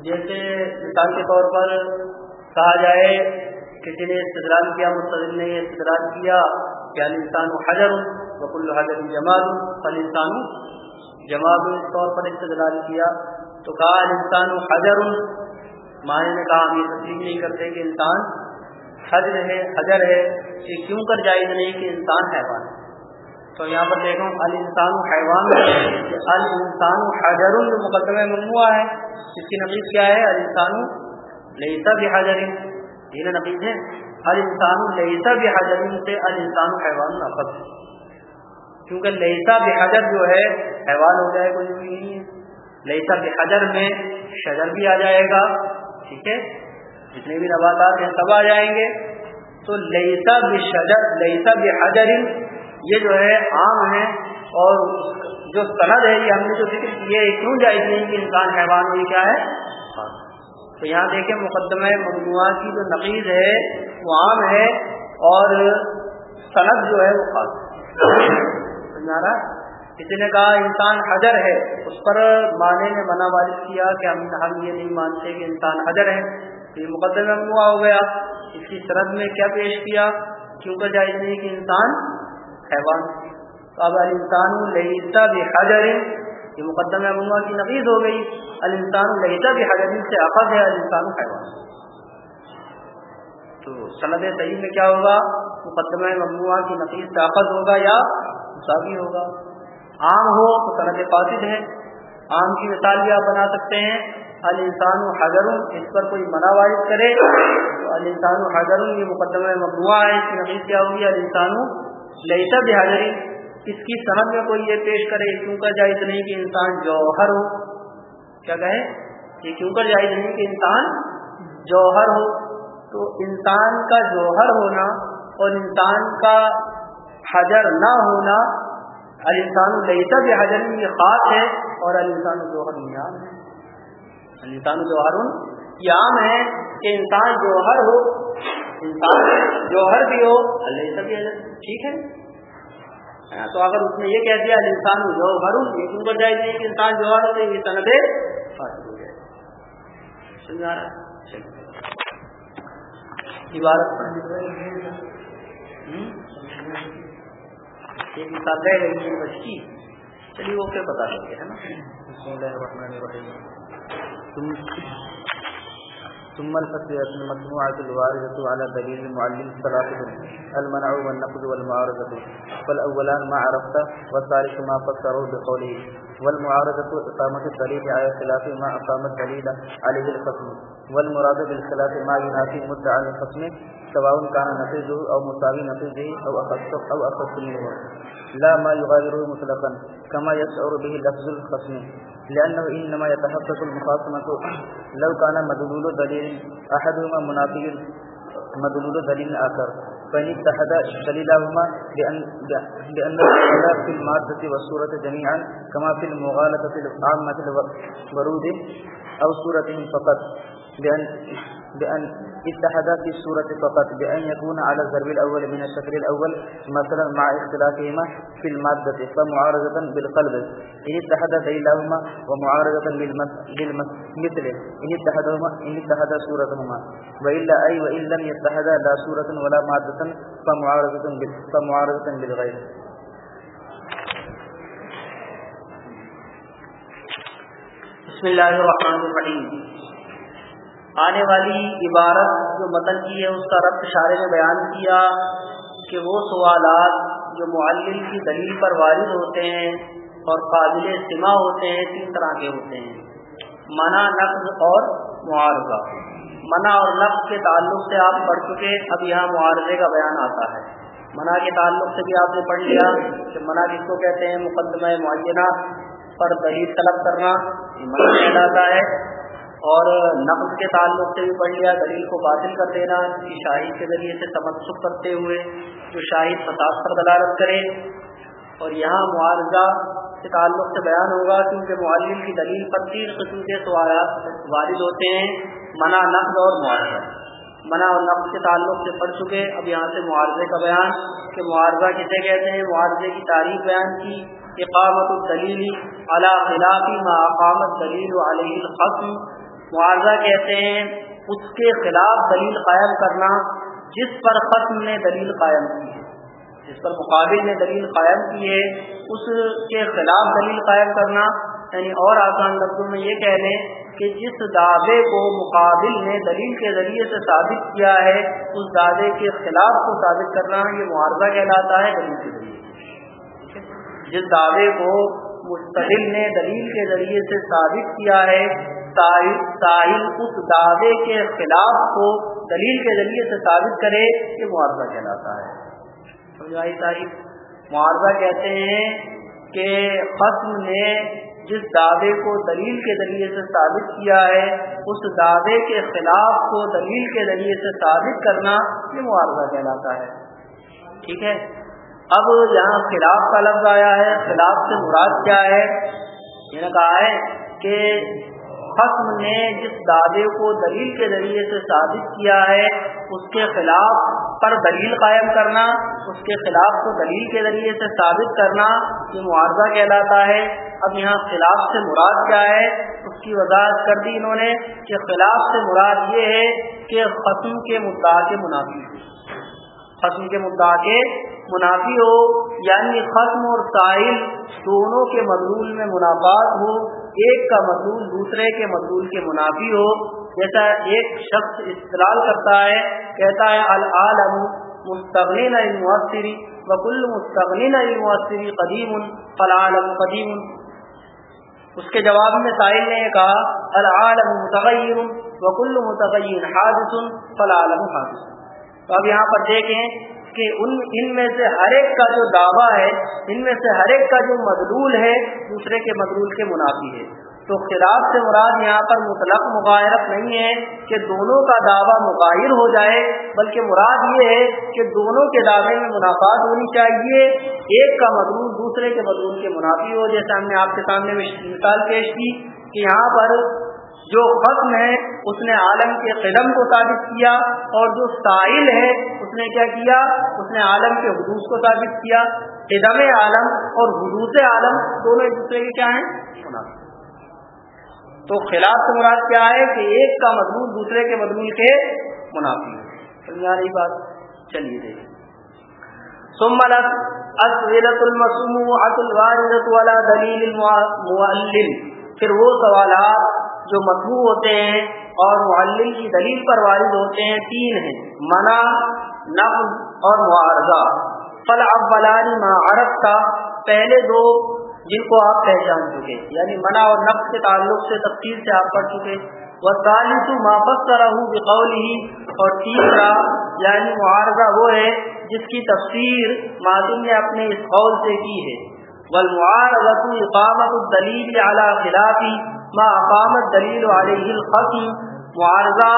جیسے مثال کے طور پر کہا جائے کسی نے استدلال کیا، مستدل نے استدلال کیا کہ انسان حجر، وکل حجر جماعت فل انسان جماعت اس طور پر استدلال کیا۔ تو کہا انسان حجر، معنی نے کہا ہم یہ تسلیم نہیں کرتے کہ انسان حجر ہے حجر ہے، یہ کیوں کر جائز نہیں کہ انسان حیوان تو یہاں پر دیکھوں الانسان حیوان الانسان حجر مقدمہ ممنوع ہے۔ اس کی نقیز کیا ہے؟ الانسان لیسا بھی حجر تین نقیز ہے، الانسان لیسا بھی حجر سے الانسان حیوان نفت کیونکہ لیسا بھی حجر جو ہے، حیوان ہو جائے کوئی بھی نہیں ہے۔ لیسا بھی حجر میں شجر بھی آ جائے گا، ٹھیک ہے؟ جتنے بھی نباتات ہیں، سب آ جائیں گے۔ تو لیسا بھی شجر لیسا بھی حجر یہ جو ہے عام ہے اور جو سند ہے یہ ہم نے جو ذکر کیے کیوں جائز نہیں کہ انسان حیوان ہوئی، کیا ہے؟ تو یہاں دیکھیں مقدمہ مجموعہ کی جو نقیز ہے وہ عام ہے اور سند جو ہے وہ خاص کسی نے کہا انسان حجر ہے، اس پر معنی نے منع وارد کیا کہ ہم ہم یہ نہیں مانتے کہ انسان حجر ہے۔ تو یہ مقدمہ ممنوع ہو گیا۔ اس کی سرد میں کیا پیش کیا؟ کیونکہ جائز نہیں کہ انسان حیوان. اب انسان لہیتا بھی حجر یہ مقدمہ ممنوع کی نقیز ہو گئی. الانسان لہیتا بھی حجر سے اخذ ہے الانسان حیوان. تو سند صحیح میں کیا ہوگا؟ مقدمہ ممنوع کی نقیز سے اخذ ہوگا یا مساوی ہوگا؟ عام ہو تو سند فاسد ہے. عام کی مثال بھی آپ بنا سکتے ہیں. الانسان حضر اس پر کوئی منع وارد کرے. تو الانسان حضر یہ مقدمہ ممنوع ہے اس کی نقیز کیا ہوگی؟ الانسان لہیتا بھی اس کی سمجھ میں کوئی یہ پیش کرے کیوں کر جائز نہیں کہ انسان جوہر ہو۔ کیا کہے؟ یہ کیوں کر جائز نہیں کہ انسان جوہر ہو۔ تو انسان کا جوہر ہونا اور انسان کا حجر نہ ہونا، الانسان لہتا بھی حجر یہ خاص ہے اور الانسان جوہر نیام ہے۔ الانسان جوہر یہ عام ہے کہ انسان جوہر ہو انسان جوہر بھی ہو، اللہ بھی ٹھیک ہے؟ ہاں، تو اگر اس نے یہ کہہ دیا، انسان جو ہر یہ کیوں کر جائے؟ گی کہ انسان جو ہر یہ سندے سمجھا رہا؟ عبارت ایک مثال رہ گئی ہے چلیے، وہ بتا دیں گے ہے نا؟ بسم اللہ الرحمن الرحیم۔ ثم الفتوى المجموعة الواردة على دليل المعلم ثلاثة المنع والنقد والمعارضة. فالأولان ما عرفت والثالث ما فسروا بقوله. والمعارضة إقامة الدليل على خلاف ما أقام الدليل عليه الخصم. والمراد بالخلاف ما ينافي مدعى الخصم، سواء كان نفيذه أو مساوي نفيذه أو أخص أو أخص منه. لا ما يغادره مطلقا. كما يشعر به لفظ الخصم. لأنه إنما يتحقق المخاصمة. لو كان مدلول دليل أحدهما منافي مدلول دليل آخر. فإن اتحد دليلهما بأن, بأن في المادة والصورة جميعا كما في المغالطة العامة الورود أو صورتهم فقط. بأن, بأن اتحد في الصورة فقط بأن يكون على الضرب الأول من الشكل الأول، مثلا مع اختلافهما في المادة، فمعارضة بالقلب. إن اتحد دليلهما ومعارضة بالمثل إن اتحدهما، إن اتحد صورتهما. وإلا، أي وإن لم يتحد لا صورة ولا مادة، فمعارضة فمعارضة بالغير. بسم اللہ الرحمن الرحیم آنے والی عبارت جو متن کی ہے، اس کا رب اشارے میں بیان کیا کہ وہ سوالات جو معلم کی دلیل پر وارد ہوتے ہیں اور قابل سما ہوتے ہیں، تین طرح کے ہوتے ہیں۔ منع، نقض اور معارضہ۔ منع اور نقض کے تعلق سے آپ پڑھ چکے، اب یہاں معارضے کا بیان آتا ہے۔ منع کے تعلق سے بھی آپ نے پڑھ لیا کہ منع کس کو کہتے ہیں؟ مقدمہ معینہ پر دلیل طلب کرنا منع کہلاتا ہے۔ اور نقد کے تعلق سے بھی پڑھ لیا، دلیل کو باطل کر دینا کی شاہد کے ذریعے سے تمسک کرتے ہوئے جو شاہد فساد پر دلالت کرے۔ اور یہاں معارضہ کے تعلق سے بیان ہوگا، کیونکہ معلم کی دلیل پر تین قسم کے سوالات وارد ہوتے ہیں، منع نقد اور معارضہ۔ منع اور نقد کے تعلق سے پڑھ چکے، اب یہاں سے معارضے کا بیان، کہ معارضہ کسے کہتے ہیں؟ معارضے کی تاریخ بیان کی، اقامت الدلیل علی خلافی ما اقامت دلیل علیہ القسم معاوضہ کہتے ہیں، اس کے خلاف دلیل قائم کرنا جس پر ختم نے دلیل قائم کی ہے۔ جس پر مقابل نے دلیل قائم کی ہے، اس کے خلاف دلیل قائم کرنا یعنی اور آسان لفظوں میں یہ کہہ لیں کہ جس دعوے کو مقابل نے دلیل کے ذریعے سے ثابت کیا ہے، اس دعوے کے خلاف کو ثابت کرنا یہ معارضہ کہلاتا ہے دلیل کے ذریعے جس دعوے کو مستقل نے دلیل کے ذریعے سے ثابت کیا ہے ساحل اس دعوے کے خلاف کو دلیل کے ذریعے سے ثابت کرے یہ معارضہ کہلاتا ہے۔ سمجھائی صاحب، معارضہ کہتے ہیں کہ ختم نے جس دعوے کو دلیل کے ذریعے سے ثابت کیا ہے، اس دعوے کے خلاف کو دلیل کے ذریعے سے ثابت کرنا یہ معاوضہ کہلاتا ہے۔ ٹھیک ہے؟ اب یہاں خلاف کا لفظ آیا ہے، خلاف سے مراد کیا ہے؟ یہ نے کہا ہے کہ حسم نے جس دعوے کو دلیل کے ذریعے سے ثابت کیا ہے، اس کے خلاف پر دلیل قائم کرنا، اس کے خلاف کو دلیل کے ذریعے سے ثابت کرنا یہ معاوضہ کہلاتا ہے۔ اب یہاں خلاف سے مراد کیا ہے؟ اس کی وضاحت کر دی انہوں نے کہ خلاف سے مراد یہ ہے کہ ختم کے مدعا کے منافی ختم کے مدعا کے منافی ہو یعنی ختم اور ساحل دونوں کے مضمول میں منافعات ہو، ایک کا مضمول دوسرے کے مضمول کے منافی ہو۔ جیسا ایک شخص استعلال کرتا ہے، کہتا ہے، العالم مستغنین المؤثری وکل مستغنین المؤثری قدیم، فالعالم قدیم۔ اس کے جواب میں ساحل نے کہا، العالم متغیر وکل متغیر حادث، فالعالم حادث۔ تو اب یہاں پر دیکھیں کہ ان ان میں سے ہر ایک کا جو دعویٰ ہے، ان میں سے ہر ایک کا جو مدلول ہے، دوسرے کے مدلول کے منافی ہے۔ تو خلاف سے مراد یہاں پر مطلق مغائرت نہیں ہے کہ دونوں کا دعویٰ مغاہر ہو جائے، بلکہ مراد یہ ہے کہ دونوں کے دعوے میں منافعات ہونی چاہیے۔ ایک کا مدلول دوسرے کے مدلول کے منافی ہو۔ جیسے ہم نے آپ کے سامنے مثال پیش کی کہ یہاں پر جو ختم ہے، اس نے عالم کے قدم کو ثابت کیا اور جو سائل ہے، اس نے کیا کیا؟ اس نے عالم کے حدوث کو ثابت کیا۔ قدم عالم اور حدوث عالم دونوں ایک دوسرے کے کیا ہیں؟ تو خلاف سے مراد کیا ہے کہ ایک کا مضمون دوسرے کے مضمون کے منافی سمجھ آ رہی بات؟ چلیے دیکھیں۔ سملت اسورت المسومات الواردت والا دلیل المعلم پھر وہ سوالات جو مطبوع ہوتے ہیں اور معلم کی دلیل پر وارد ہوتے ہیں تین ہیں، منع نقل اور معارضہ۔ فل ابلانی معرف کا پہلے دو جن کو آپ پہچان چکے یعنی منع اور نقل کے تعلق سے تفصیل سے آپ پڑھ چکے۔ وہ تعلیم مافت کا رہوں بقول ہی اور تیسرا یعنی معارضہ وہ ہے جس کی تفسیر معذم نے اپنے اس قول سے کی ہے۔ والمعارضة اقامت الدلیل على خلافی ما اقامت دلیل علیہ الختم معارضہ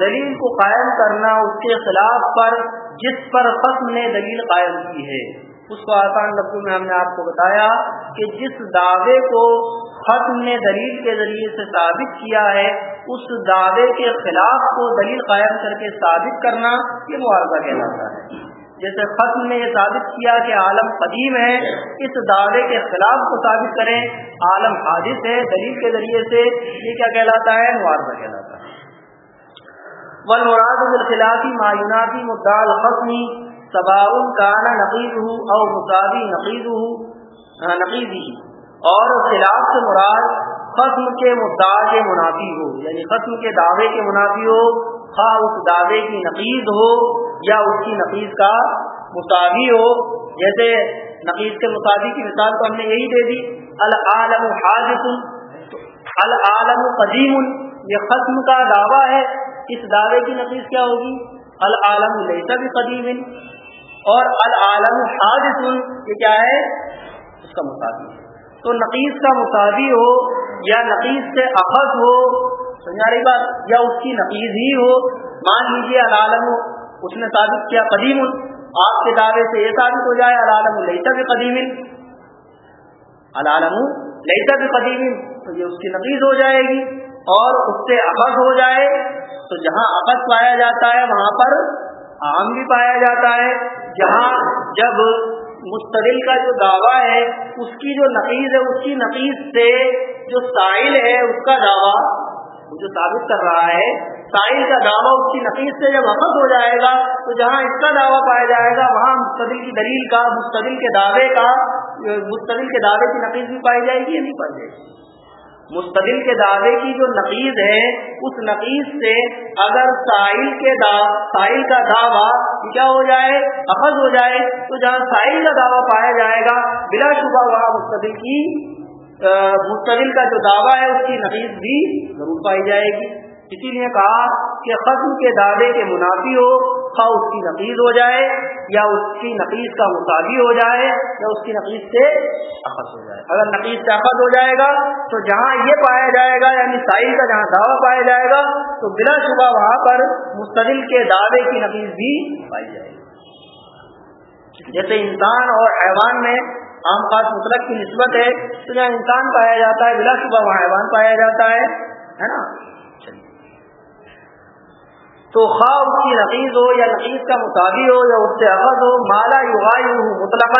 دلیل کو قائم کرنا اس کے خلاف پر، جس پر ختم نے دلیل قائم کی ہے۔ اس کو آسان لفظوں میں ہم نے آپ کو بتایا کہ جس دعوے کو ختم نے دلیل کے ذریعے سے ثابت کیا ہے، اس دعوے کے خلاف کو دلیل قائم کر کے ثابت کرنا، یہ معارضہ کہلاتا ہے۔ جیسے ختم نے یہ ثابت کیا کہ عالم قدیم ہے، اس دعوے کے خلاف کو ثابت کریں، عالم حادث ہے، دلیل کے ذریعے سے یہ کیا کہلاتا ہے؟ معاوضہ کہلاتا ہے۔ والمراد بالخلافی معیناتی مدعا الختمی سباؤن کانا نقید ہو اور مساوی نقید ہو نقید اور خلاف سے مراد ختم کے مدعا کے منافی ہو یعنی ختم کے دعوے کے منافی ہو۔ خواہ اس دعوے کی نقید ہو یا اس کی نقید کا مساوی ہو۔ جیسے نقید کے مساوی کی مثال تو ہم نے یہی دے دی۔ العالم حادث العالم قدیم، یہ ختم کا دعویٰ ہے۔ اس دعوے کی نقید کیا ہوگی؟ العالم لیسا بھی قدیم اور العالم حادث یہ کیا ہے؟ اس کا مساوی تو نقید کا مساوی ہو یا نقید سے اخذ ہو سمجھا رہی بات، یا اس کی نقید ہی ہو، مان لیجیے العالم، اس نے ثابت کیا قدیم، آپ کے دعوے سے یہ ثابت ہو جائے، العالم لئیتا بھی قدیم العالم لئیتا بھی قدیم تو یہ اس کی نقید ہو جائے گی، اور اس سے اخذ ہو جائے، تو جہاں اخذ پایا جاتا ہے، وہاں پر عام بھی پایا جاتا ہے۔ جہاں جب مستقل کا جو دعویٰ ہے، اس کی جو نقیز ہے، اس کی نقیز سے جو سائل ہے، اس کا دعویٰ وہ جو ثابت کر رہا ہے ساحل کا دعویٰ اس کی نقیز سے جب حفظ ہو جائے گا، تو جہاں اس کا دعویٰ پایا جائے گا، وہاں مستدل کی دلیل کا، مستدل کے دعوے کا، مستدل کے دعوے کی نقیز بھی پائی جائے گی یا نہیں پائی جائے گی۔ مستدل کے دعوے کی جو نقیز ہے، اس نقیز سے اگر ساحل کے ساحل کا دعویٰ کیا ہو جائے حفظ ہو جائے، تو جہاں ساحل کا دعویٰ پایا جائے گا، بلا شبہ وہاں مستدل کی مستدل کا جو دعویٰ ہے، اس کی نقیز بھی ضرور پائی جائے گی۔ اسی لیے کہا کہ ختم کے دعوے کے منافی ہو، خواہ اس کی نقیز ہو جائے، یا اس کی نقیز کا مطابق ہو جائے، یا اس کی نقیز سے اخذ ہو جائے۔ اگر نقیز سے اخذ ہو جائے گا، تو جہاں یہ پایا جائے گا یعنی سائل کا جہاں دعویٰ پایا جائے گا، تو بلا شبہ وہاں پر مستدل کے دعوے کی نقیز بھی پائی جائے گی۔ جیسے انسان اور حیوان میں عام خاص مطلق کی نسبت ہے تو جہاں انسان پایا جاتا ہے بلا شبہ وہاں حیوان پایا جاتا ہے ہے نا؟ تو خواہ اس کی نقیز ہو یا نقیز کا مطابق ہو یا اس سے عقد ہو، مالا یغائی مطلق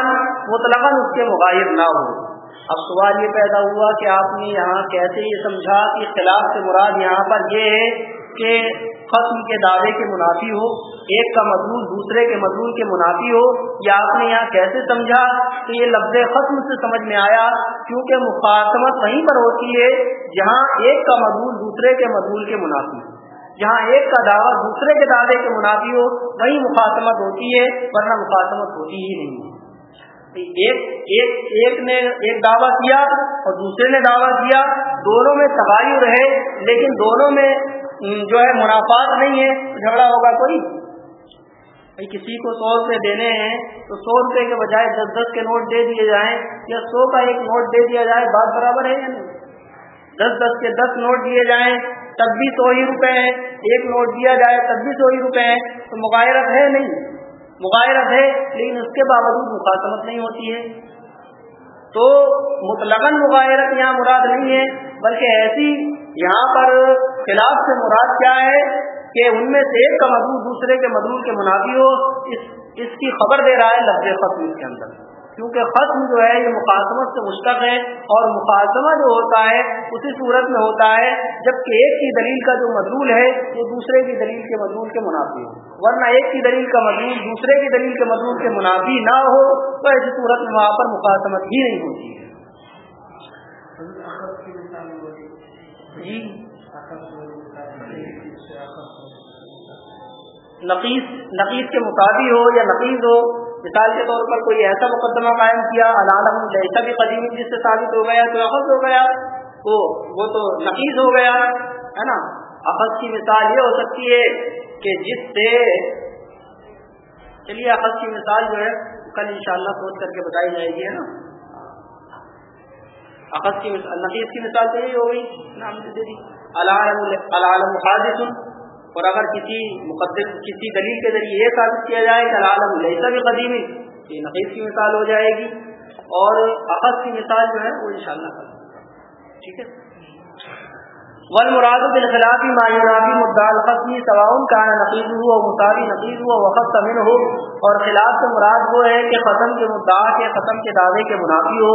مطلق اس کے مغائر نہ ہو۔ اب سوال یہ پیدا ہوا کہ آپ نے یہاں کیسے یہ سمجھا کہ خلاف سے مراد یہاں پر یہ ہے کہ ختم کے دعوے کے منافی ہو، ایک کا مضمون دوسرے کے مضمون کے منافی ہو یا آپ نے یہاں کیسے سمجھا؟ کہ یہ لفظ ختم سے سمجھ میں آیا، کیونکہ مخاطمت وہیں پر ہوتی ہے جہاں ایک کا مضمون دوسرے کے مضمون کے منافی ہو۔ جہاں ایک کا دعویٰ دوسرے کے دعوے کے منافی ہو وہی مخاطمت ہوتی ہے، ورنہ مخاطمت ہوتی ہی نہیں ایک ایک ایک نے ایک دعویٰ کیا اور دوسرے نے دعویٰ کیا، دونوں میں تغیر ہے لیکن دونوں میں جو ہے منافعات نہیں ہے، جھگڑا ہوگا کوئی؟ کسی کو سو روپے دینے ہیں تو سو روپے کے بجائے دس دس کے نوٹ دے دیے جائیں یا سو کا ایک نوٹ دے دیا جائے، بات برابر ہے یا نہیں؟ دس دس کے دس نوٹ دیے جائیں تب بھی سو ہی روپے ہیں، ایک نوٹ دیا جائے تب بھی سو ہی روپے ہیں، تو مغائرت ہے نہیں؟ مغائرت ہے، لیکن اس کے باوجود مخاطمت نہیں ہوتی ہے۔ تو مطلق مغائرت یہاں مراد نہیں ہے، بلکہ ایسی یہاں پر خلاف سے مراد کیا ہے کہ ان میں سے ایک کا مضمون دوسرے کے مضمون کے منافی ہو اس اس کی خبر دے رہا ہے لفظ ختم اس کے اندر۔ کیونکہ ختم جو ہے یہ مقاصمت سے مشتق ہے اور مقاصمہ جو ہوتا ہے اسی صورت میں ہوتا ہے جبکہ ایک کی دلیل کا جو مضمول ہے وہ دوسرے کی دلیل کے مضمول کے منافی ہو۔ ورنہ ایک کی دلیل کا مضمول دوسرے کی دلیل کے مضمول کے منافی نہ ہو تو ایسی صورت میں وہاں پر مقاصمت ہی نہیں ہوتی ہے۔ جی۔ نقیز نقیز کے مطابق ہو یا نقیز ہو، مثال کے طور پر کوئی ایسا مقدمہ قائم کیا علام جیسا بھی قدیم جس سے ثابت ہو گیا تو اخذ ہو گیا، تو وہ تو نقیز ہو گیا، ہے نا؟ اخذ کی مثال یہ ہو سکتی ہے کہ جس سے، چلیے اخذ کی مثال جو ہے، کل انشاءاللہ سوچ کر کے بتائی جائے گی، ہے نا؟ اخذ کی مثال نقیز کی مثال تو یہی ہو گئی نام سے دے دی۔ العالم حادث اور اگر کسی مقدم، کسی دلیل کے ذریعے یہ ثابت کیا جائے کہ العالم لہسا بھی قدیم یہ نقیب کی مثال ہو جائے گی اور اخذ کی مثال جو ہے وہ انشاءاللہ شاء اللہ ٹھیک ہے؟ ول مراد بالخلافی مایونافی مدعا القسمی سواؤن کا نقیز ہو اور مساوی نقیز ہو وقت اور خلاف سے مراد وہ ہے کہ ختم کے مدعا کے ختم کے دعوے کے منافی ہو،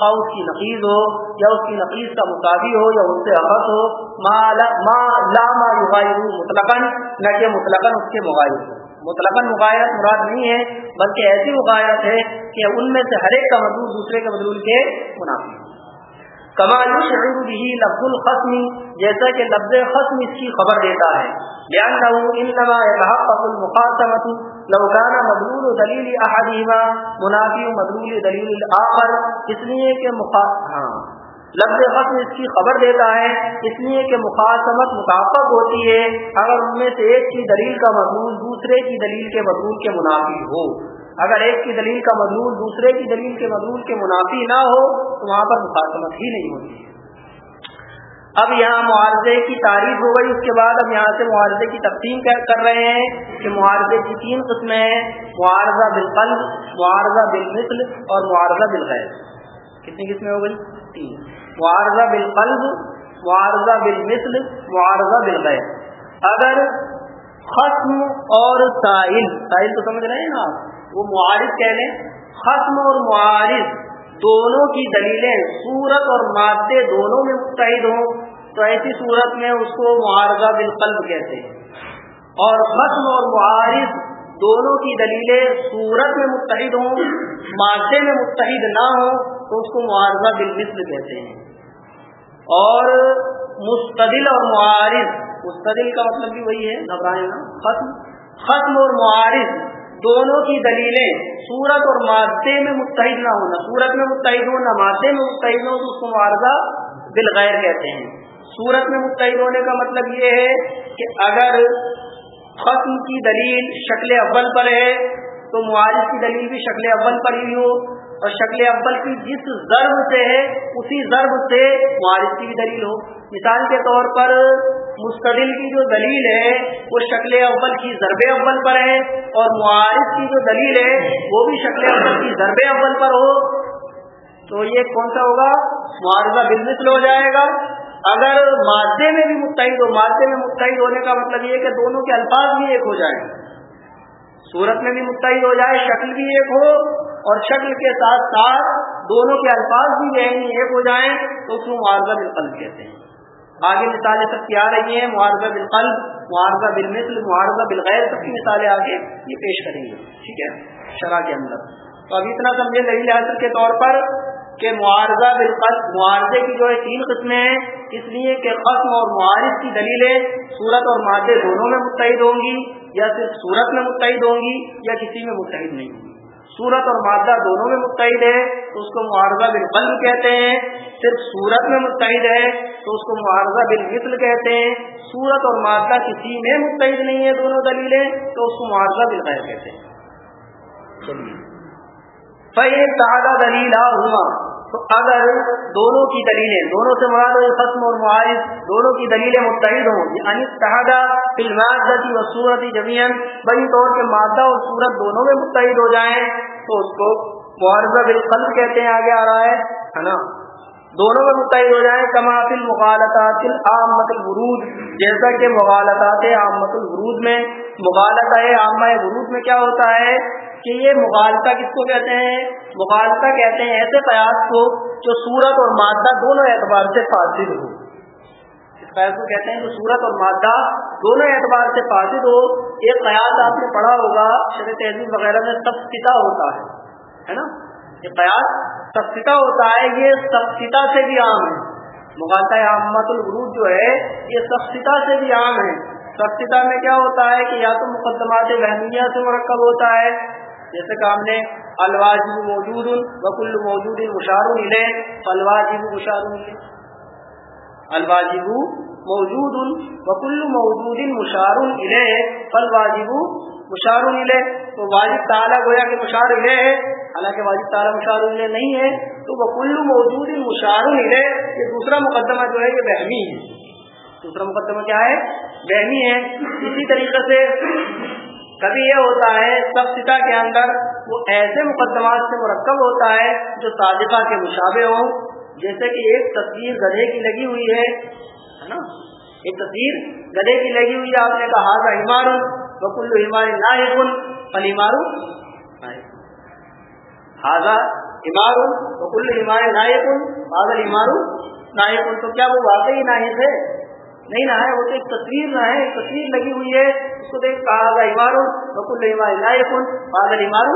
خواہ اس کی نقیز ہو یا اس کی نقیز کا مساوی ہو یا اس سے احت ہو. ما لا، ما یغیر مطلقاً، نہ کہ مطلقاً اس کے مغائر ہو. مطلقاً مغایرت مراد نہیں ہے، بلکہ ایسی مغایرت ہے کہ ان میں سے ہر ایک کا مدلول دوسرے کے مدلول کے منافی ہو. کمال بھی لفظ الخصم، جیسا کہ لفظ خصم اس کی خبر دیتا ہے۔ لأنه انما يتحقق المخاصمة، لو كان مدلول دلیل احدهما، منافی مدلول دلیل الاخر اس لیے کہ مخا... ہاں لفظ خصم اس کی خبر دیتا ہے، اس لیے کہ مخاصمت متافق ہوتی ہے، اگر ان میں سے ایک کی دلیل کا مضمون دوسرے کی دلیل کے مضمون کے منافی ہو۔ اگر ایک کی دلیل کا مضمون دوسرے کی دلیل کے مضمون کے منافی نہ ہو، تو وہاں پر مخاطمت ہی نہیں ہوتی۔ اب یہاں معارضے کی تعریف ہو گئی، اس کے بعد اب یہاں سے معارضے کی تقسیم کر رہے ہیں کہ معارضے کی تین قسمیں ہیں، معارضہ بالقلب، معارضہ بالمثل اور معارضہ بالغیر کتنی قسمیں ہو گئی؟ تین۔ معارضہ بالقلب، معارضہ بالمثل، معارضہ بالغیر اگر ختم اور ساحل ساحل تو سمجھ رہے ہیں نا آپ؟ وہ معارض کہہ لیں، ختم اور معارض دونوں کی دلیلیں صورت اور مادے دونوں میں متحد ہوں، تو ایسی صورت میں اس کو معارضہ بالقلب کہتے ہیں۔ اور ختم اور معارض دونوں کی دلیلیں صورت میں متحد ہوں، مادے میں متحد نہ ہوں، تو اس کو معارضہ بالمثل کہتے ہیں۔ اور مستدل اور معارض، مستدل کا مطلب بھی وہی ہے، گھبرائے نا ختم ختم اور معارض دونوں کی دلیلیں صورت اور مادے میں متحد نہ ہونا صورت میں متحد ہو نہ مادے میں متحد ہو تو اس کو معارضہ بالغیر کہتے ہیں۔ صورت میں متحد ہونے کا مطلب یہ ہے کہ اگر ختم کی دلیل شکل اول پر ہے، تو معارض کی دلیل بھی شکل اول پر ہی ہو اور شکل اول کی جس ضرب سے ہے، اسی ضرب سے معارض کی بھی دلیل ہو۔ مثال کے طور پر مستدل کی جو دلیل ہے، وہ شکل اول کی ضرب اول پر ہے اور معارض کی جو دلیل ہے، وہ بھی شکل اول کی ضرب اول پر ہو۔ تو یہ کون سا ہوگا؟ معارضہ بزنس ہو جائے گا۔ اگر مادے میں بھی متحد ہو، مادے میں متحد ہونے کا مطلب یہ کہ دونوں کے الفاظ بھی ایک ہو جائیں۔ صورت میں بھی متحد ہو جائے، شکل بھی ایک ہو اور شکل کے ساتھ ساتھ دونوں کے الفاظ بھی ذہنی ایک ہو جائیں، تو اس کو معارضہ بالقلب کہتے ہیں۔ آگے مثالیں سب کی آ رہی ہیں، معارضہ بالقلب، معارضہ بالمثل، معارضہ بالغیر، سب کی مثالیں آگے یہ پیش کریں گے، ٹھیک ہے؟ شرح کے اندر۔ تو اب اتنا سمجھے، دلیل حاصل کے طور پر کہ معارضہ بالقلب، معارضے کی جو ہے تین قسمیں ہیں، اس لیے کہ قسم اور معارض کی دلیلیں صورت اور مادے دونوں میں متحد ہوں گی، یا صرف صورت میں متحد ہوں گی، یا کسی میں متحد نہیں ہوں گی۔ صورت اور مادہ دونوں میں متحد ہے تو اس کو معارضہ بالقلب کہتے ہیں، صرف صورت میں متحد ہے تو اس کو معارضہ بالمثل کہتے ہیں۔ صورت اور مادہ کسی میں متحد نہیں ہے دونوں دلیلیں، تو اس کو معارضہ بالغیر کہتے ہیں۔ چلیے۔ دلیل ہوا تو اگر دونوں کی دلیلیں، دونوں سے مراد ختم اور معارض، دونوں کی دلیلیں متحد ہوں یعنی تحادہ فلماتی و صورت جمین بڑی طور پہ مادہ اور صورت دونوں میں متحد ہو جائیں، تو اس کو معارضہ بالقلب کہتے ہیں، آگے آ رہا ہے نا؟ دونوں میں متحد ہو جائیں کمافل مغالطات عامت البرود جیسا کہ مغالطات عامت البرود میں، مغالطہ عامہ برود میں کیا ہوتا ہے کہ یہ مغالطہ کس کو کہتے ہیں؟ مغالطہ کہتے ہیں ایسے قیاس کو جو صورت اور مادہ دونوں اعتبار سے فاصل ہو۔ اس قیاس کو کہتے ہیں جو صورت اور مادہ دونوں اعتبار سے فاصل ہو۔ ایک قیاس آپ نے پڑھا ہوگا شر تہذیب وغیرہ میں سب ہوتا ہے ہے نا؟ یہ قیاس سب ہوتا ہے، یہ سب سے بھی عام ہے۔ مغالطہ احمد الغروج جو ہے، یہ سب سے بھی عام ہے۔ سب میں کیا ہوتا ہے کہ یا تو مقدمات بہنیہ سے مرکب ہوتا ہے۔ جیسے کہ ہم نے الواجب موجود، وکل موجود مشار ملے الواجب مشار ملے الواجب موجود، وکل موجود مشار ملے الواجب مشار ملے تو واجب تعالیٰ گویا کہ مشار ملے ہے حالانکہ واجب تعالیٰ مشار ملے نہیں ہے، تو وکل موجود مشار ملے یہ دوسرا مقدمہ جو ہے یہ بہمی ہے۔ دوسرا مقدمہ کیا ہے؟ بہمی ہے۔ اسی طریقے سے کبھی یہ ہوتا ہے، سب ستا کے اندر وہ ایسے مقدمات سے مرکب ہوتا ہے جو صادقہ کے مشابے ہوں۔ جیسے کہ ایک تصویر گدھے کی لگی ہوئی ہے نا؟ ایک تصویر گدھے کی لگی ہوئی ہے، آپ نے کہا حاضر ہمارو بکل ہمارے نا کن پل ہمارو حاضر ہمارو بکل ہمارے نا کن حاضر ہمارو نا کن تو کیا وہ واقعی نا ہے؟ نہیں نہ ہے، وہ تو ایک تصویر نہ ہے، ایک تصویر لگی ہوئی ہے۔ اس کو دیکھ، کہا امارو بکل کن بادل امارو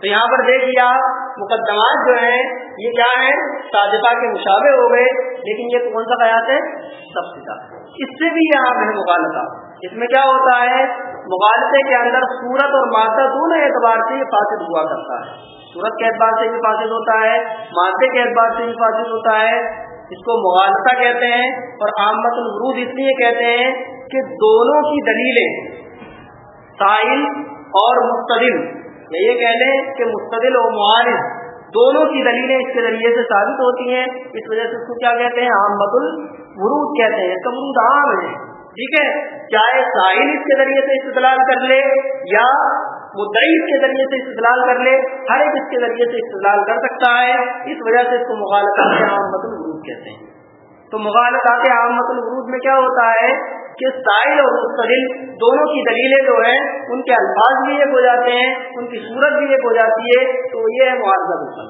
تو یہاں پر دیکھیے آپ مقدمات جو ہیں یہ کیا ہے؟ صادقہ کے مشابے ہو گئے۔ لیکن یہ کون سا قیاس ہے؟ سب سے اس سے بھی یہاں ہے مغالطہ اس میں کیا ہوتا ہے؟ مغالطے کے اندر صورت اور مادہ دونوں اعتبار سے یہ فاصل ہوا کرتا ہے۔ صورت کے اعتبار سے بھی فاصل ہوتا ہے، مادے کے اعتبار سے بھی فاصل ہوتا ہے۔ اس کو مغالطہ کہتے ہیں اور آمد الورود اس لیے کہتے ہیں کہ دونوں کی دلیلیں سائل اور مستدل۔ یا یہ کہہ لیں کہ مستدل اور معارض۔ دونوں کی دلیلیں اس کے ذریعے سے ثابت ہوتی ہیں۔ اس وجہ سے اس کو کیا کہتے ہیں؟ آمد الورود کہتے ہیں۔ اس کا مرود عام ہے۔ ٹھیک ہے؟ چاہے ساحل اس کے ذریعے سے استدلال کر لے یا مدعی کے ذریعے سے استدلال کر لے، ہر ایک اس کے ذریعے سے استدلال کر سکتا ہے۔ اس وجہ سے اس کو مخالفات عام بد الورود کہتے ہیں۔ تو مغالطات عامت الورود میں کیا ہوتا ہے کہ سائل اور مستدل دونوں کی دلیلیں جو ہیں، ان کے الفاظ بھی ایک ہو جاتے ہیں، ان کی صورت بھی ایک ہو جاتی ہے، تو یہ ہے معاوضہ بسل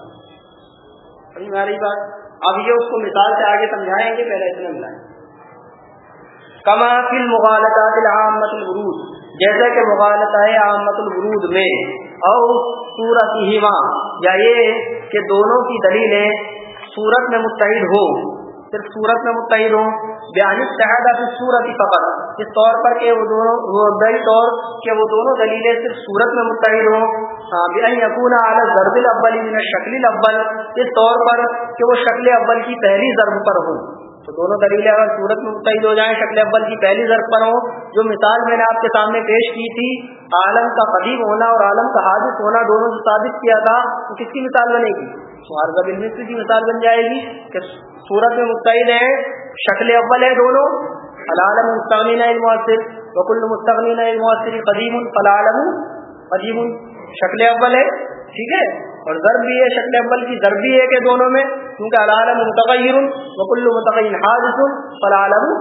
سمجھ میں رہی بات؟ اب یہ اس کو مثال سے آگے سمجھائیں گے پہلے اتنے ملائیں کما فل مغالطات العامت الورود، جیسا کہ مغالطہ عامت الورود میں اور سورت ہیما یا یہ کہ دونوں کی دلیلیں صورت میں متحد ہو صرف صورت میں متحد ہوں۔ بیان شہادہ کی صورت ہی فقط۔ اس طور پر کہ وہ دونوں بڑی طور کہ وہ دونوں دلیلیں صرف صورت میں متحد ہوں۔ یقون اعلیٰ ضرب الاول شکل الاول۔ اس طور پر کہ وہ شکل اول کی پہلی ضرب پر ہوں۔ تو دونوں دلیلیں اگر صورت میں متحد ہو جائیں، شکل اول کی پہلی ضرب پر ہوں، جو مثال میں نے آپ کے سامنے پیش کی تھی، عالم کا قدیم ہونا اور عالم کا حادث ہونا، دونوں سے ثابت کیا تھا تو کس کی مثال بنے گی؟ معارضہ مصر کی مثال بن جائے گی کہ صورت میں متحد ہے شکل اول ہے دونوں، العالم مستغنین المؤثر وکل مستغنین المؤثر قدیم فلعالم قدیم، شکل اول ہے ٹھیک ہے؟ اور ضرب بھی ہے، شکل اول کی ضرب بھی ہے کہ دونوں میں، کیونکہ العالم متغیر وکل متغیر حادث فالعالم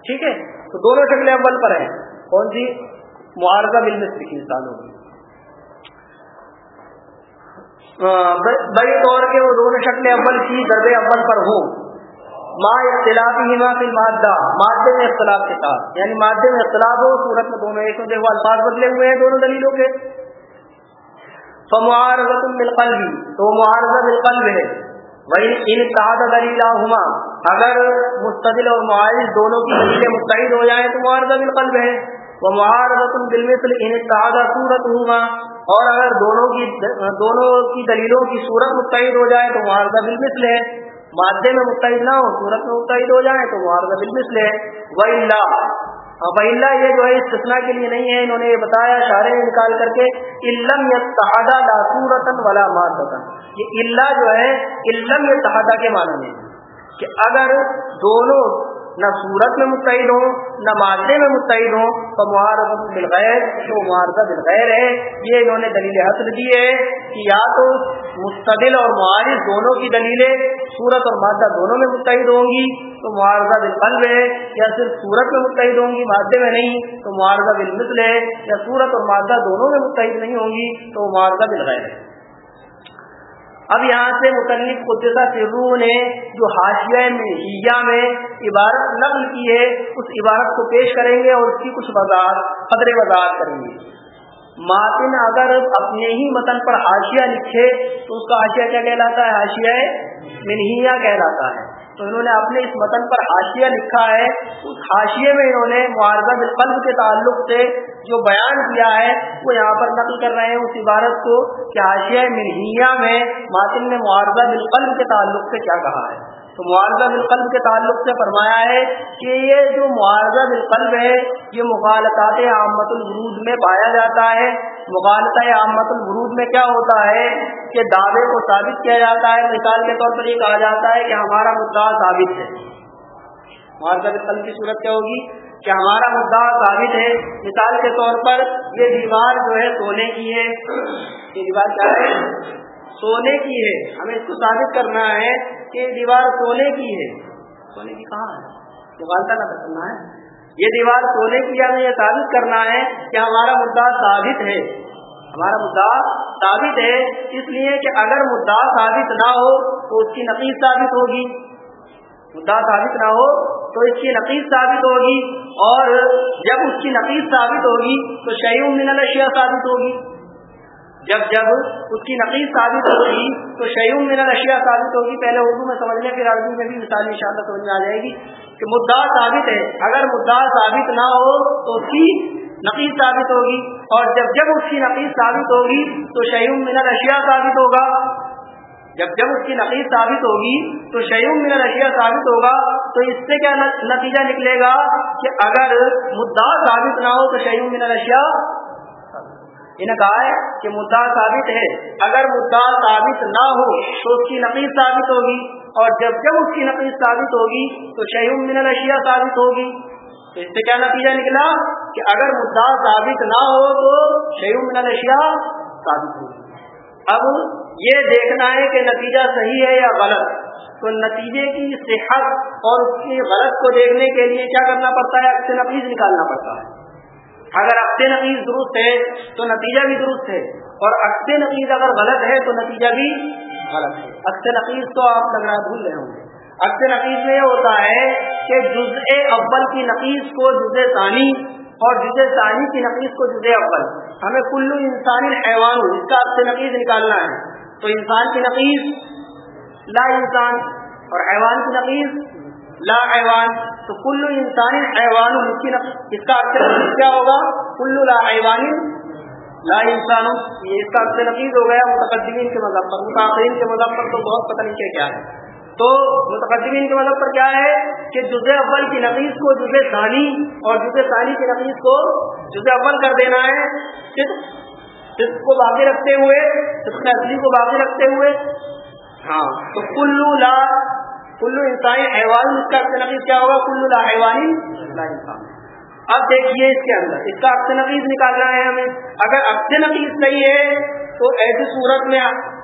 ٹھیک ہے؟ تو دونوں شکل اول پر ہیں۔ کون سی؟ معارضہ بالمصر کی مثال ہوگی بڑے طور کے وہ دونوں شکل اول کی ضرب اول پر ہوں۔ ما اختلاف ہی فی مادہ مادے میں اختلاف کے ساتھ۔ یعنی مادے میں اختلاف ہو، صورت میں دونوں ایک دیکھو الفاظ بدلے ہوئے ہیں دونوں دلیلوں کے۔ فمعارضت بالقلب تو معارضہ بالقلب ہے۔ وہی ان تعداد دلیلہما اگر مستدل اور معارض دونوں کی دلیلیں متحد ہو جائیں تو معارضہ بالقلب ہے۔ وہ معارضت بالمثل ان تعداد صورت ہوا اور اگر دونوں کی دونوں کی دلیلوں کی صورت متحد ہو جائے تو معارضہ بالمثل ہے۔ مادے میں متحد نہ ہو، صورت میں متحد ہو جائے تو معارضہ بالمثل ہے۔ وہ اللہ ہاں، اب اللہ یہ جو ہے استثناء کے لیے نہیں ہے، انہوں نے یہ بتایا، اشارے نکال کر کے علم یتحدہ لا صورتن ولا مادتن یہ اللہ جو ہے علم یتحدہ کے معنی میں کہ اگر دونوں نہ صورت میں متحد ہوں، نہ مادے میں متحد ہوں، تو معارض بالغیر تو معارضہ بالغیر ہے۔ یہ انہوں نے دلیل حسر دی ہے کہ یا تو مستدل اور معارض دونوں کی دلیلیں صورت اور مادہ دونوں میں متحد ہوں گی، تو معارضہ بالقلب ہے، یا صرف صورت میں متحد ہوں گی مادے میں نہیں، تو معارضہ بالمثل ہے، یا صورت اور مادہ دونوں میں متحد نہیں ہوں گی، تو معارضہ بالغیر ہے۔ اب یہاں سے متعلق قدرہ سرو نے جو حاشیہ میں میں عبارت نقل کی ہے، اس عبارت کو پیش کریں گے اور اس کی کچھ وضاحت قدر وضاحت کریں گے۔ ماتن اگر اپنے ہی متن پر حاشیہ لکھے تو اس کا حاشیہ کیا کہلاتا ہے؟ حاشیہ منہیا کہلاتا ہے۔ تو انہوں نے اپنے اس متن پر حاشیہ لکھا ہے۔ اس حاشیے میں انہوں نے معارضہ بالقلب کے تعلق سے جو بیان کیا ہے، وہ یہاں پر نقل کر رہے ہیں۔ اس عبارت کو کہ حاشیہ مرہیا میں ماتن نے معارضہ بالقلب کے تعلق سے کیا کہا ہے۔ تو معارضہ بالقلب کے تعلق سے فرمایا ہے کہ یہ جو معارضہ بالقلب ہے، یہ مغالطات عامت الورود میں پایا جاتا ہے۔ مغالطہ عامت الورود میں کیا ہوتا ہے کہ دعوے کو ثابت کیا جاتا ہے۔ مثال کے طور پر یہ کہا جاتا ہے کہ ہمارا مدعا ثابت ہے۔ معارضہ بالقلب کی صورت کیا ہوگی؟ کہ ہمارا مدعا ثابت ہے۔ مثال کے طور پر یہ دیوار جو ہے سونے کی ہے۔ یہ دیوار کیا ہے؟ سونے کی ہے۔ ہمیں اس کو ثابت کرنا ہے کہ دیوار سونے کی ہے۔ سونے کی کہاں ہے؟ مغالتا نہ کرنا ہے۔ یہ دیوار سونے کی ہمیں یہ ثابت کرنا ہے کہ ہمارا مدعا ثابت ہے۔ ہمارا مدعا ثابت ہے اس لیے کہ اگر مدعا ثابت نہ ہو تو اس کی نقیز ثابت ہوگی۔ مدعا ثابت نہ ہو تو اس کی نقیز ثابت ہوگی اور جب اس کی نقیز ثابت ہوگی تو شعیع من الشیاء ثابت ہوگی۔ جب جب اس کی نقیز ثابت ہوگی تو شیوم میرا اشیاء ثابت ہوگی، پہلے اردو میں سمجھنے پھر عربی میں بھی مثال ان شاء اللہ سمجھ میں آ جائے گی کہ مدعا ثابت ہے۔ اگر مدعا ثابت نہ ہو تو اس کی نقیز ثابت ہوگی۔ اور جب جب اس کی نقیز ثابت ہوگی تو شیوم میرا اشیاء ثابت ہوگا۔ جب جب اس کی نقیز ثابت ہوگی تو شیوم میرا اشیاء ثابت ہوگا۔ تو اس سے کیا نتیجہ نکلے گا کہ اگر مدعا ثابت نہ ہو تو شیوم میرا اشیاء انہیں کہا ہے کہ مدعا ثابت ہے۔ اگر مدعا ثابت نہ ہو تو اس کی نقیز ثابت ہوگی۔ اور جب جب اس کی نقیز ثابت ہوگی تو شعیم من الشیاء ثابت ہوگی۔ تو اس سے کیا نتیجہ نکلا کہ اگر مدعا ثابت نہ ہو تو شعیم من الشیاء ثابت ہوگی۔ اب یہ دیکھنا ہے کہ نتیجہ صحیح ہے یا غلط۔ تو نتیجے کی صحت اور اس کی غلط کو دیکھنے کے لیے کیا کرنا پڑتا ہے؟ اکثر نقیز نکالنا پڑتا ہے۔ اگر عقد نقیز درست ہے تو نتیجہ بھی درست ہے اور عقد نقیز اگر غلط ہے تو نتیجہ بھی غلط ہے۔ عکس نقیز تو آپ لگ رہا بھول رہے ہوں گے۔ عکس نقیز میں یہ ہوتا ہے کہ جزء اول کی نقیز کو جزء ثانی اور جزء ثانی کی نقیز کو جزء اول۔ ہمیں کلو انسانی حیوان اس کا عکس نقیز نکالنا ہے۔ تو انسان کی نقیز، لا انسان، اور حیوان کی نقیز لا حیوان. تو کلو انسانی حیوان اس کا اکثر کیا ہوگا؟ کلو لا حیوان. لا انسان. یہ اس کا اکثر نقیز ہو گیا متقدمین کے مذہب پر. متاثرین کے مذہب پر تو بہت پتہ نہیں کیا ہے. تو متقدمین کے مذہب پر کیا ہے کہ جز اول کی نقیز کو جز ثانی اور جز ثانی کی نقیز کو جز اول کر دینا ہے. صرف کو باقی رکھتے ہوئے، صرف اصلی کو باقی رکھتے ہوئے. ہاں تو کلو لا کلو انسانی حیوان، اس کا نقیز کیا ہوگا؟ کلو لا حیوانی لا انسان اب دیکھیے اس کے اندر، اس کا اکثر نقیز نکالنا ہے ہمیں۔ اگر اکثر نقیز صحیح ہے، تو ایسی صورت میں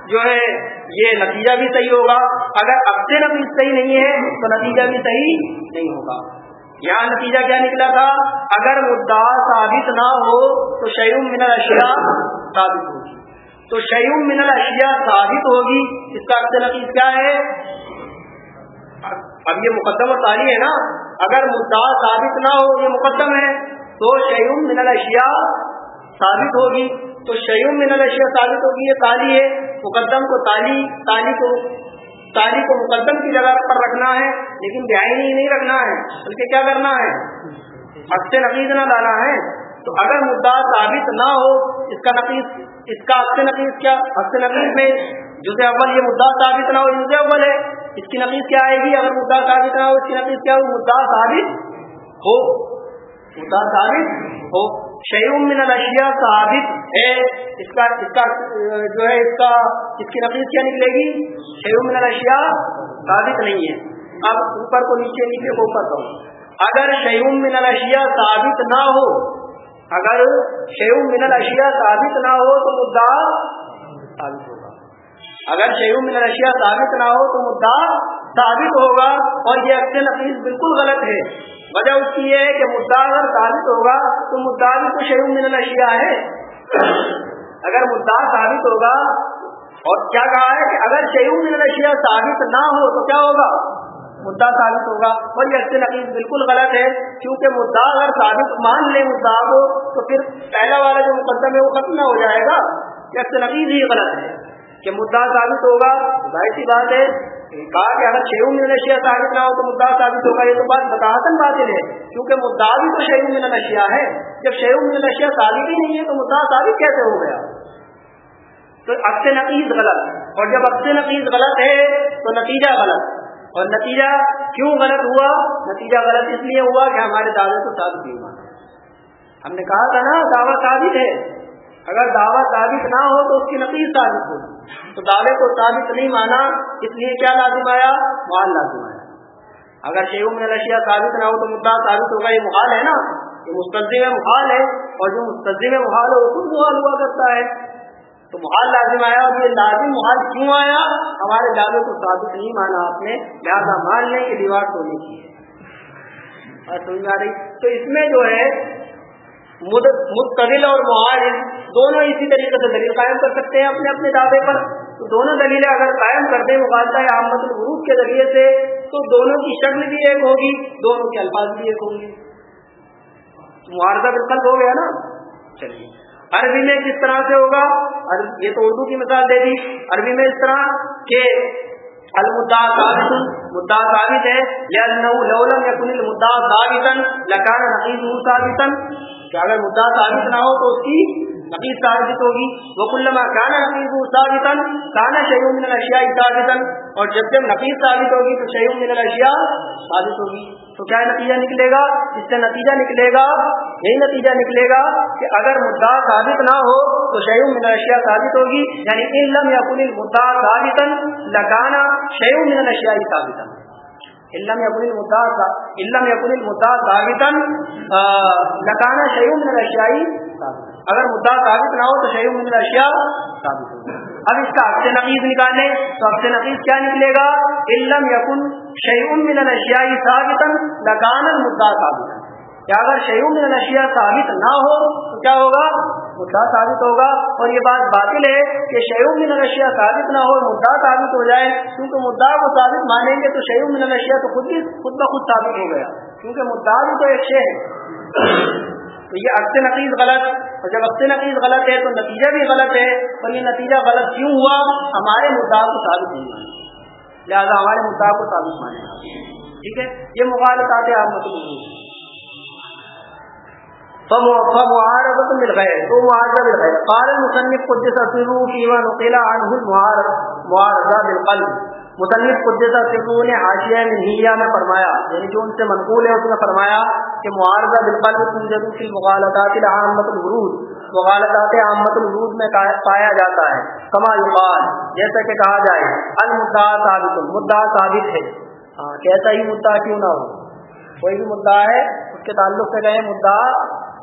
جو ہے، یہ نتیجہ بھی صحیح ہوگا۔ اگر اکثر نقیز صحیح نہیں ہے، تو نتیجہ بھی صحیح نہیں ہوگا۔ یہاں نتیجہ کیا نکلا تھا؟ اگر مدعا ثابت نہ ہو، تو شیوم من الاشیاء ثابت ہوگی۔ تو شیوم من الاشیاء ثابت ہوگی، اس کا اکثر نقیز کیا ہے؟ اب یہ مقدم اور تالی ہے نا، اگر مدعا ثابت نہ ہو، یہ مقدم ہے، تو شیوم من الاشیاء ثابت ہوگی۔ تو شیوم من الاشیاء ثابت ہوگی، یہ تالی ہے۔ مقدم کو تالی تالی کو تالی کو مقدم کی جگہ پر رکھنا ہے، لیکن بہائی نہیں رکھنا ہے، بلکہ کیا کرنا ہے؟ حق سے نقیز نہ لانا ہے۔ تو اگر مدعا ثابت نہ ہو، اس کا نقیز، اس کا حق سے نقیز کیا؟ حق سے نقیز میں جسے اول یہ مدعا ثابت نہ ہو جسے اول ہے۔ اس کی نقیز کیا آئے گی؟ اگر مدعا ثابت نہ ہو، اس کی نقیز کیا ہو؟ مدعا ثابت ہو۔ مدعا ثابت ہو۔ شیوم من الاشیاء ثابت ہے۔ اس کا اس کا، جو ہے، اس کا، اس کی نقیز کیا نکلے گی؟ شیوم من الاشیاء ثابت نہیں ہے۔ اب اوپر کو نیچے نیچے کو اوپر کرو اگر شیوم من الاشیاء ثابت نہ ہو، اگر شیوم من الاشیاء ثابت نہ ہو، تو مدعا ثابت ہوگا اگر شیوم من الاشیاء ثابت نہ ہو تو مدعا ثابت ہوگا اور یہ اکثر نفیس بالکل غلط ہے۔ وجہ اس کی یہ ہے کہ مدعا اگر ثابت ہوگا تو مدعا بھی تو شیوم من الاشیاء ہے۔ اگر مدعا ثابت ہوگا اور کیا کہا ہے کہ اگر شیوم من الاشیاء ثابت نہ ہو تو کیا ہوگا؟ مدعا ثابت ہوگا۔ اور یہ اچھے نقیز بالکل غلط ہے۔ کیونکہ مدعا اگر ثابت مان لے مدعا کو تو پھر پہلا والا جو مقدم ہے وہ ختم نہ ہو جائے گا۔ یہ اچھے نقیز ہی غلط ہے۔ کہ مدعا ثابت ہوگا، ظاہر سی بات ہے کہا کہ اگر شیو میں نشیا ثابت نہ ہو تو مدعا ثابت ہوگا، یہ تو بات بتاحتن باطل ہے۔ کیونکہ مدعا بھی تو شیو میں نشیا ہے۔ جب شیو میں نشیا ثابت ہی نہیں ہے تو مدعا ثابت کیسے ہو گیا؟ تو اکث نقیز غلط۔ اور جب اکث نقیز غلط ہے تو نتیجہ غلط۔ اور نتیجہ کیوں غلط ہوا؟ نتیجہ غلط اس لیے ہوا کہ ہمارے دعوے کو ثابت نہیں مانا۔ ہم نے کہا تھا نا، دعویٰ ثابت ہے۔ اگر دعویٰ ثابت نہ ہو تو اس کی نقیز ثابت ہوگی تو دعوے کو ثابت نہیں مانا، اس لیے کیا لازم آیا؟ محال لازم آیا۔ اگر شیو میں رشیا ثابت نہ ہو تو مدعا ثابت ہوگا، یہ محال ہے نا۔ یہ مستدی میں محال ہے اور جو مستدی میں محال ہو خود محال ہوا کرتا ہے۔ تو محال لازم آیا اور یہ لازم محال کیوں آیا؟ ہمارے دعوے کو ثابت نہیں مانا آپ نے۔ لہٰذا مان لیں کہ دیوار سونے کی ہے۔ سمجھ آ رہی؟ تو اس میں جو ہے مستقل اور معارض دونوں اسی طریقے سے دلیل قائم کر سکتے ہیں اپنے اپنے دعوے پر۔ تو دونوں دلیلیں اگر قائم کر دیں مبادلہ احمد الغروب کے ذریعے سے، تو دونوں کی شکل بھی ایک ہوگی، دونوں کے الفاظ بھی ایک ہوں گے۔ معارضہ بالکل ہو گیا نا؟ چلیے۔ عربی میں کس طرح سے ہوگا؟ یہ تو اردو کی مثال دے دی۔ عربی میں اس طرح کہ المدعا ثابت مدعا ثابت ہے لانه لو لم يكن المدعا ثابتا لكان نقيضه ثابتا۔ کہ اگر مدعا ثابت نہ ہو تو اس کی نقیز ثابت ہوگی۔ وکلما كان نقيضه ثابتا كان شيء من الاشياء ثابتا۔ اور جب جب نقیز ثابت ہوگی تو شيء من الاشياء ثابت ہوگی۔ تو کیا نتیجہ نکلے گا؟ اس سے نتیجہ نکلے گا، یہی نتیجہ نکلے گا کہ اگر مدعا ثابت نہ ہو تو شیو من الاشیاء ثابت ہوگی۔ یعنی علم یا کل مدعا ثابتا لگانا شیو من الاشیاء ثابتا۔ علم یا کل علم یا کل مدعا ثابتا لگانا من الاشیاء ثابتا اگر مدعا ثابت نہ ہو تو شیو من الاشیاء ثابت ہوگی اب اس کا اکثر نقیز نکالنے، تو اکثر نقیز کیا نکلے گا؟ علم یقن شیون من الاشیاء ثابتا لکان المدعا ثابتا. کہ اگر شیوم نشیا ثابت نہ ہو، تو کیا ہوگا؟ مدعا ثابت ہوگا اور یہ بات باطل ہے کہ شیوم نشیا ثابت نہ ہو مدعا ثابت ہو جائے، کیونکہ مدعا کو ثابت مانیں گے تو شیوم نشیا تو خود ہی خود بخود ثابت ہو گیا۔ کیونکہ مدعا بھی تو ایک شے ہے۔ تو یہ عکس نقیز غلط۔ اور جب عکس نقیز غلط ہے تو نتیجہ بھی غلط ہے۔ اور یہ نتیجہ غلط کیوں ہوا؟ ہمارے مدعا کو ثابت نہیں ہوا لہٰذا ہمارے مدعا کو ثابت مانے گا۔ ٹھیک ہے؟ یہ مغالطات آپ مطلب فمعارضة بالغير تو معارضة بالغير قال المصنف قدس سره فيما نقل عنه المعارضة. بالقلب. مصنف قدس سره نے حاشیہ منہیہ میں فرمایا. یعنی جو ان سے منقول ہے اس نے فرمایا کہ معارضہ بالقلب توجد فی المغالطات العامة الورود. مغالطات عامة الورود میں پایا جاتا ہے. کما یقال. جیسا کہ کہا جائے. المدعا ثابت. مدعا ثابت ہے. کیسا ہی مدعا کیوں نہ ہو. کوئی بھی مدعا ہے اس کے تعلق سے گئے مدعا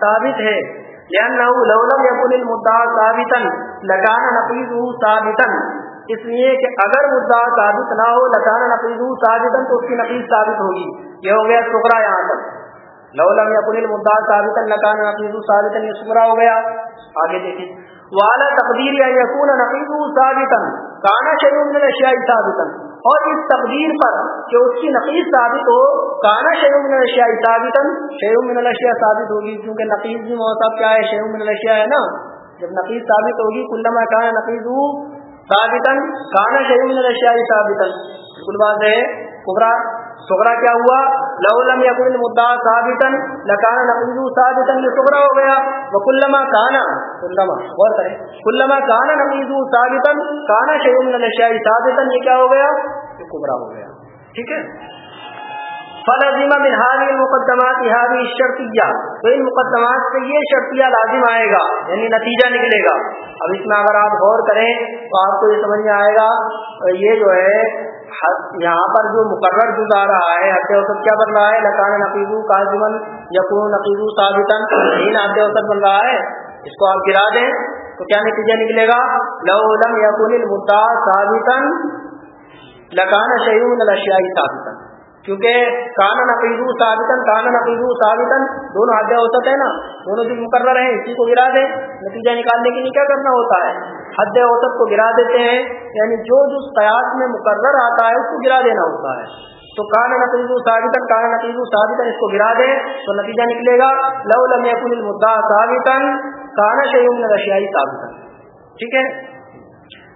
ثابت ہے۔ لأنه لو لم يكن المدعا ثابتا لكان نقيضه ثابتا۔ اس لیے کہ اگر مدعا ثابت نہ ہو لکان نقیض ثابتا تو اس کی نقیض ثابت ہوگی۔ یہ ہو گیا سکرا یہاں تک لو لم يكن المدعا ثابتا لكان نقيض ثابتا، یہ سکرا ہو گیا۔ آگے دیکھیں۔ والا تقدیر یا یقون نقیض ثابتا۔ کانا شیء من الاشیاء ثابتا۔ اور اس تقدیر پر کہ اس کی نقیز ثابت ہو، کانا شیو من الاشیاء ثابتا شیو من الاشیاء ثابت ہوگی، کیونکہ نقیز بھی موصف کیا ہے شیو من الاشیاء ہے نا؟ جب نقیز ثابت ہوگی، کلما کانا نقیز ثابتا، کانا شیو من الاشیاء ثابتا۔ بالکل بات ہے، کبرا سغرا کیا ہوا؟ لولم یقین مدعا ثابتن لکانا نقیدو ثابتن یہ لسغرا ہو گیا۔ وکلما کانا، کلما، غور کریں۔ کلما کانا نقیدو ثابتن کانا شيء من ثابتن یہ کیا ہو گیا؟ یہ کبرا ہو گیا۔ ٹھیک ہے؟ فلازمہ من هذه المقدمات هذه الشرطیہ تو ان مقدمات سے یہ شرطیہ لازم آئے گا یعنی نتیجہ نکلے گا۔ اب اس میں اگر آپ غور کریں تو آپ کو یہ سمجھ میں آئے گا، یہ جو ہے، یہاں پر جو مقرر جز آ رہا ہے، حد اوسط کیا بن رہا ہے؟ لکان نقیزو کاظمن یقون نقیزو ثابتن تین حد اوسط بن رہا ہے۔ اس کو آپ گرا دیں تو کیا نتیجہ نکلے گا؟ لو لم یقون المدعا ثابتن لکان شیون الاشیاء ثابتن کیونکہ کانا نقیزو ثابتن کانا نقیزو ثابتن دونوں حد اوسط ہے نا، دونوں جو مقرر ہیں، اسی کو گرا دیں، نتیجہ نکالنے کے لیے کیا کرنا ہوتا ہے؟ حد اوسط کو گرا دیتے ہیں یعنی جو جو قیاس میں مقرر آتا ہے، اس کو گرا دینا ہوتا ہے۔ تو کانا نقیز ثابتن کانا نقیز ثابتن اس کو گرا دیں، تو نتیجہ نکلے گا۔ لو لم يكن المدعا ثابتن کانا شیء من الاشیاء ثابتن ٹھیک ہے؟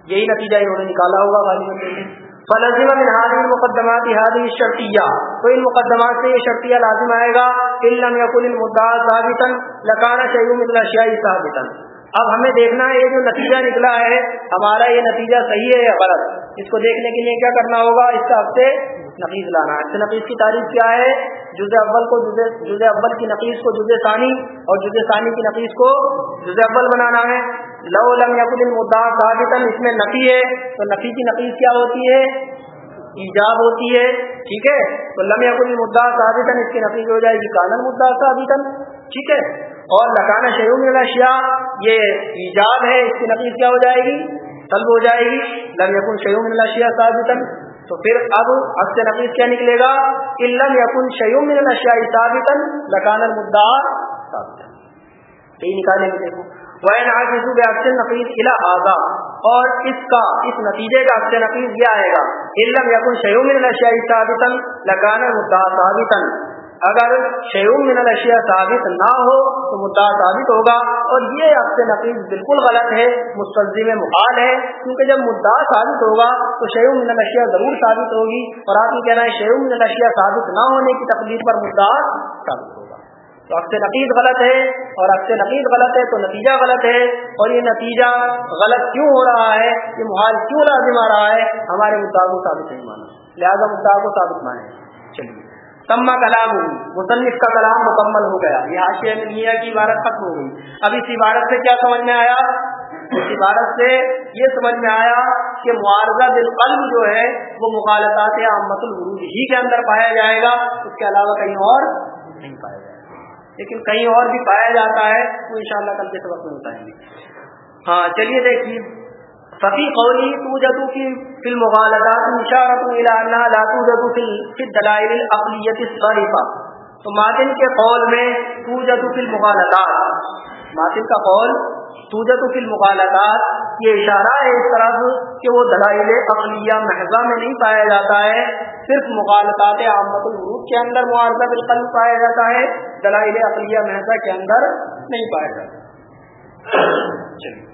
یہی نتیجہ انہوں نے نکالا ہوگا غالباً فلزم من هذه المقدمات هذه الشرطيه تو ان مقدمات سے یہ شرطیہ لازم آئے گا ان لم يكن المدعى ثابتا، لكان شيء من الاشياء ثابتا۔ اب ہمیں دیکھنا ہے یہ جو نتیجہ نکلا ہے، ہمارا یہ نتیجہ صحیح ہے یا غلط؟ اس کو دیکھنے کے لیے کیا کرنا ہوگا؟ اس کا ہفتے نقیز لانا۔ ہے نقیز کی تعریف کیا ہے؟ جز اول کو جز اول کی نقیز کو جز ثانی اور جز ثانی کی نقیز کو جز اول بنانا ہے۔ لو لم یقل المدعا ثابتن اس میں نفی ہے۔ تو نفی کی نقیز کیا ہوتی ہے؟ ایجاب ہوتی ہے۔ ٹھیک ہے؟ تو لم یقل المدعا ثابتن اس کی نقیز ہو جائے گی۔ کانن مدعا ثابتن ٹھیک ہے؟ اور لکانا شیوم الاشیاء، یہ ایجاب ہے، اس کی نقیز کیا ہو جائے گی؟ طلب ہو جائے گی۔ لم یقن شیوم الاشیاء ثابتن تو پھر اب اب سے نقیز کیا نکلے گا؟ علم یقن شیوم الاشیاء ثابتن لکان المدعا ثابتن یہی نکالیں گے، دیکھو۔ وین عاجزو بعکس نقیز الى هذا۔ اور اس کا، اس نتیجے کا عکس نقیز یہ آئے گا۔ علم یقن شیوم الاشیاء ثابتن لکان المدعا ثابتن اگر شیوم من الاشیاء ثابت نہ ہو تو مدعا ثابت ہوگا اور یہ عکس نقیز بالکل غلط ہے، مستلزم محال ہے، کیونکہ جب مدعا ثابت ہوگا تو شیوم من الاشیاء ضرور ثابت ہوگی اور آپ یہ کہنا ہے شیوم من الاشیاء ثابت نہ ہونے کی تقدیر پر مدعا ثابت ہوگا۔ تو عکس نقید غلط ہے اور عکس نقید غلط ہے تو نتیجہ غلط ہے اور یہ نتیجہ غلط کیوں ہو رہا ہے؟ یہ محال کیوں لازم آ رہا ہے؟ ہمارے مدعا کو ثابت نہیں مانا۔ لہٰذا مدعا کو ثابت مانے۔ چلیے۔ تما کلام ہوئی مصنف کا کلام مکمل ہو گیا۔ یہ حاشیہ کی عبارت ختم ہو گئی۔ اب اس عبارت سے کیا سمجھ میں آیا؟ اس عبارت سے یہ سمجھ میں آیا کہ معارضہ بالقلب جو ہے، وہ مخالطات احمد الغروج ہی کے اندر پایا جائے گا۔ اس کے علاوہ کہیں اور نہیں پایا جائے گا۔ لیکن کہیں اور بھی پایا جاتا ہے، وہ انشاءاللہ کل کے سبق میں بتائیں گے۔ ہاں چلیے دیکھیے۔ فقی قولی توجد کی فی المغالطات اشارت الى انها لا توجد فی الدلائل العقلیت الصارفہ تو ماتن کے قول میں توجد فی المغالطات ماتن کا قول توجد فی المغالطات، یہ اشارہ ہے اس طرف کہ وہ دلائل عقلیہ محضہ میں نہیں پایا جاتا ہے، صرف مغالطات عامت الروح کے اندر معارضہ بالقلب پایا جاتا ہے، دلائل عقلیہ محضہ کے اندر نہیں پایا جاتا۔ چلیے۔